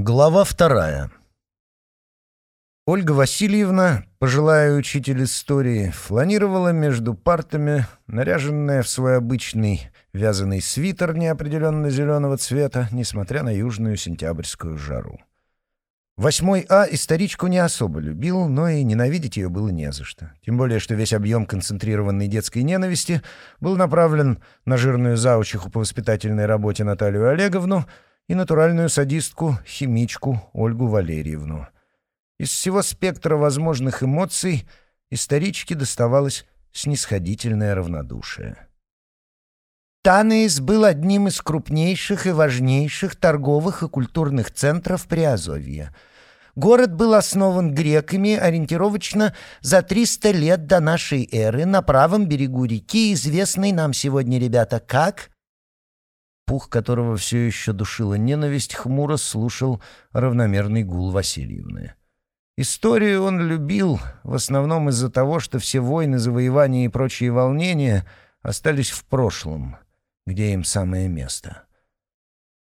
Глава вторая. Ольга Васильевна, пожилая учитель истории, фланировала между партами, наряженная в свой обычный вязаный свитер неопределенно зеленого цвета, несмотря на южную сентябрьскую жару. Восьмой А историчку не особо любил, но и ненавидеть ее было не за что. Тем более, что весь объем концентрированной детской ненависти был направлен на жирную заучиху по воспитательной работе Наталью Олеговну — и натуральную садистку, химичку Ольгу Валерьевну. Из всего спектра возможных эмоций историчке доставалось снисходительное равнодушие. Танеис был одним из крупнейших и важнейших торговых и культурных центров Приазовья. Город был основан греками ориентировочно за 300 лет до нашей эры на правом берегу реки, известной нам сегодня, ребята, как пух которого все еще душила ненависть, хмуро слушал равномерный гул Васильевны. Историю он любил в основном из-за того, что все войны, завоевания и прочие волнения остались в прошлом, где им самое место.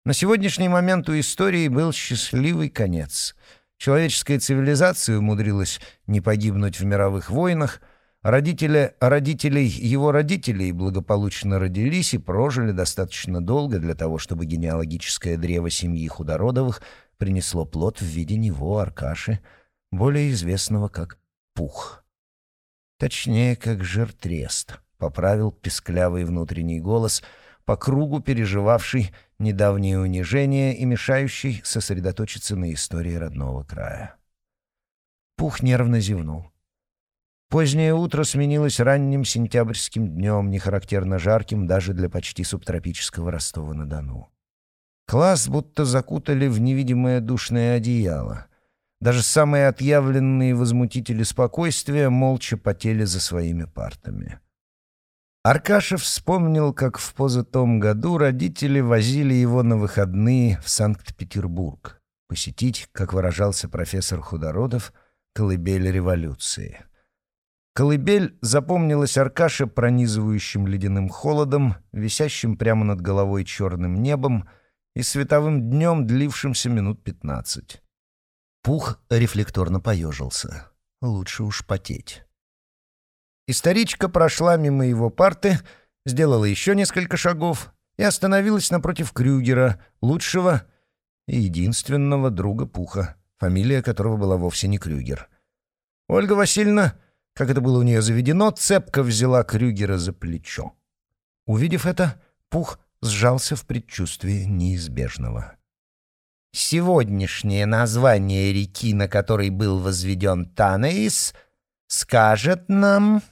На сегодняшний момент у истории был счастливый конец. Человеческая цивилизация умудрилась не погибнуть в мировых войнах — Родители родителей его родителей благополучно родились и прожили достаточно долго для того, чтобы генеалогическое древо семьи Худородовых принесло плод в виде него, Аркаши, более известного как Пух. Точнее, как Жертрест, поправил песклявый внутренний голос, по кругу переживавший недавнее унижение и мешающий сосредоточиться на истории родного края. Пух нервно зевнул. Позднее утро сменилось ранним сентябрьским днем, не характерно жарким даже для почти субтропического Ростова-на-Дону. Класс будто закутали в невидимое душное одеяло. Даже самые отъявленные возмутители спокойствия молча потели за своими партами. Аркашев вспомнил, как в позатом году родители возили его на выходные в Санкт-Петербург посетить, как выражался профессор Худородов, колыбель революции. Колыбель запомнилась Аркаше пронизывающим ледяным холодом, висящим прямо над головой черным небом и световым днем, длившимся минут пятнадцать. Пух рефлекторно поежился. Лучше уж потеть. Историчка прошла мимо его парты, сделала еще несколько шагов и остановилась напротив Крюгера, лучшего и единственного друга Пуха, фамилия которого была вовсе не Крюгер. Ольга Васильевна как это было у нее заведено, цепко взяла Крюгера за плечо. Увидев это, Пух сжался в предчувствии неизбежного. «Сегодняшнее название реки, на которой был возведен Танеис, скажет нам...»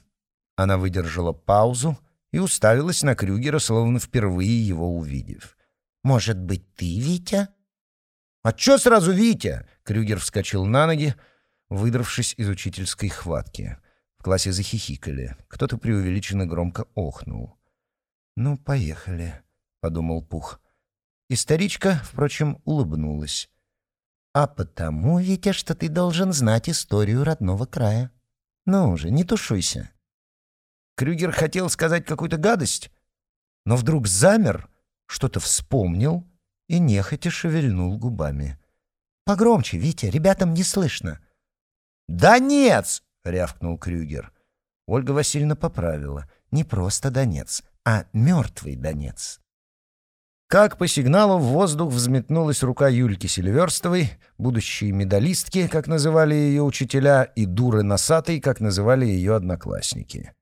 Она выдержала паузу и уставилась на Крюгера, словно впервые его увидев. «Может быть, ты, Витя?» «А чё сразу Витя?» Крюгер вскочил на ноги, выдравшись из учительской хватки. В классе захихикали. Кто-то преувеличенно громко охнул. «Ну, поехали», — подумал Пух. И старичка, впрочем, улыбнулась. «А потому, Витя, что ты должен знать историю родного края. Ну уже, не тушуйся». Крюгер хотел сказать какую-то гадость, но вдруг замер, что-то вспомнил и нехотя шевельнул губами. «Погромче, Витя, ребятам не слышно». «Донец!» — рявкнул Крюгер. Ольга Васильевна поправила. «Не просто Донец, а мертвый Донец». Как по сигналу в воздух взметнулась рука Юльки Селиверстовой, будущей медалистки, как называли ее учителя, и дуры носатой, как называли ее одноклассники.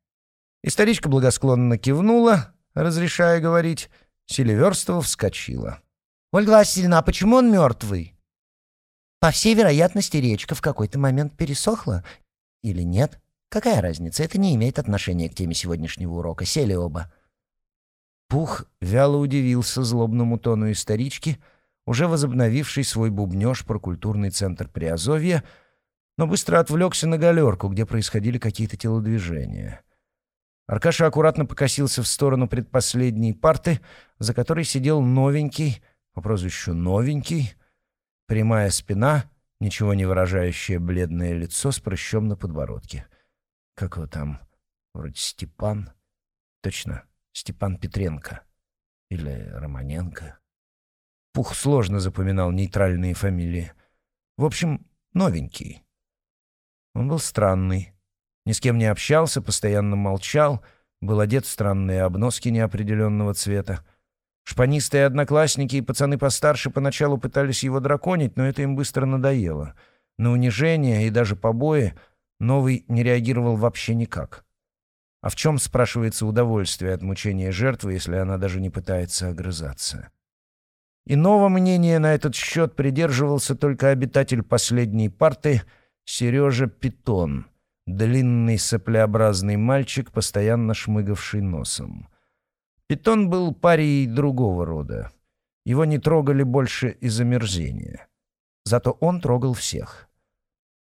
Историчка благосклонно кивнула, разрешая говорить. Селиверстова вскочила. «Ольга Васильевна, а почему он мертвый?» «По всей вероятности, речка в какой-то момент пересохла, или нет? Какая разница? Это не имеет отношения к теме сегодняшнего урока. Сели оба. Пух вяло удивился злобному тону исторички, уже возобновивший свой бубнёж про культурный центр Приазовья, но быстро отвлекся на галерку, где происходили какие-то телодвижения. Аркаша аккуратно покосился в сторону предпоследней парты, за которой сидел новенький, по прозвищу новенький, прямая спина — ничего не выражающее бледное лицо с прыщом на подбородке. Как его там? Вроде Степан. Точно, Степан Петренко. Или Романенко. Пух сложно запоминал нейтральные фамилии. В общем, новенький. Он был странный. Ни с кем не общался, постоянно молчал, был одет в странные обноски неопределенного цвета. Шпанистые одноклассники и пацаны постарше поначалу пытались его драконить, но это им быстро надоело. На унижение и даже побои новый не реагировал вообще никак. А в чем, спрашивается, удовольствие от мучения жертвы, если она даже не пытается огрызаться? Иного мнения на этот счет придерживался только обитатель последней парты Сережа Питон, длинный соплеобразный мальчик, постоянно шмыгавший носом. Питон был парией другого рода. Его не трогали больше из омерзения. Зато он трогал всех.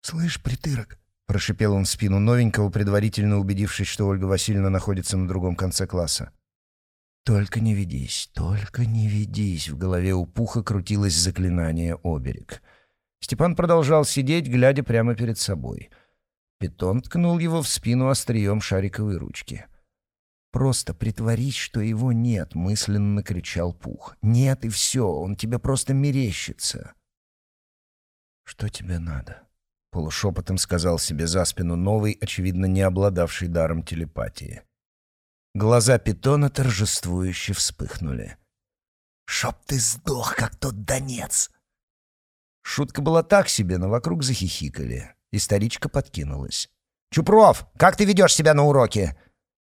«Слышь, притырок!» — прошипел он в спину новенького, предварительно убедившись, что Ольга Васильевна находится на другом конце класса. «Только не ведись, только не ведись!» В голове у Пуха крутилось заклинание «Оберег». Степан продолжал сидеть, глядя прямо перед собой. Питон ткнул его в спину острием шариковой ручки. «Просто притворись, что его нет», — мысленно кричал Пух. «Нет, и все, он тебе просто мерещится». «Что тебе надо?» — полушепотом сказал себе за спину новый, очевидно, не обладавший даром телепатии. Глаза питона торжествующе вспыхнули. «Чтоб ты сдох, как тот донец!» Шутка была так себе, но вокруг захихикали, и старичка подкинулась. «Чупров, как ты ведешь себя на уроке?»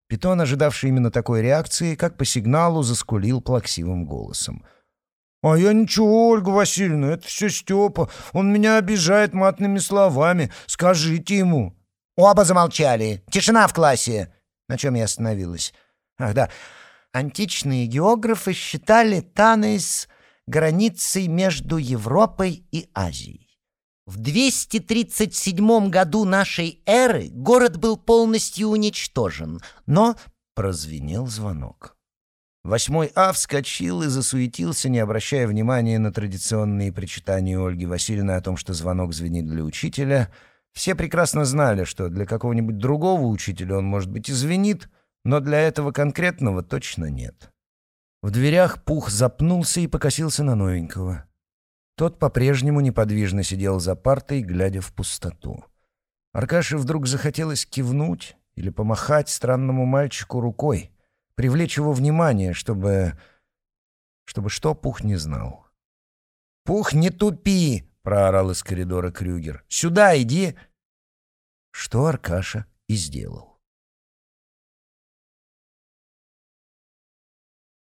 Питон, ожидавший именно такой реакции, как по сигналу заскулил плаксивым голосом. «А я ничего, Ольга Васильевна, это все Степа. Он меня обижает матными словами. Скажите ему». Оба замолчали. Тишина в классе. На чем я остановилась? Ах, да. Античные географы считали Танес границей между Европой и Азией. В 237 году нашей эры город был полностью уничтожен, но прозвенел звонок. Восьмой А вскочил и засуетился, не обращая внимания на традиционные причитания Ольги Васильевны о том, что звонок звенит для учителя. Все прекрасно знали, что для какого-нибудь другого учителя он, может быть, и звенит, но для этого конкретного точно нет. В дверях Пух запнулся и покосился на новенького. Тот по-прежнему неподвижно сидел за партой, глядя в пустоту. Аркаше вдруг захотелось кивнуть или помахать странному мальчику рукой, привлечь его внимание, чтобы... чтобы что Пух не знал. «Пух, не тупи!» — проорал из коридора Крюгер. «Сюда иди!» Что Аркаша и сделал.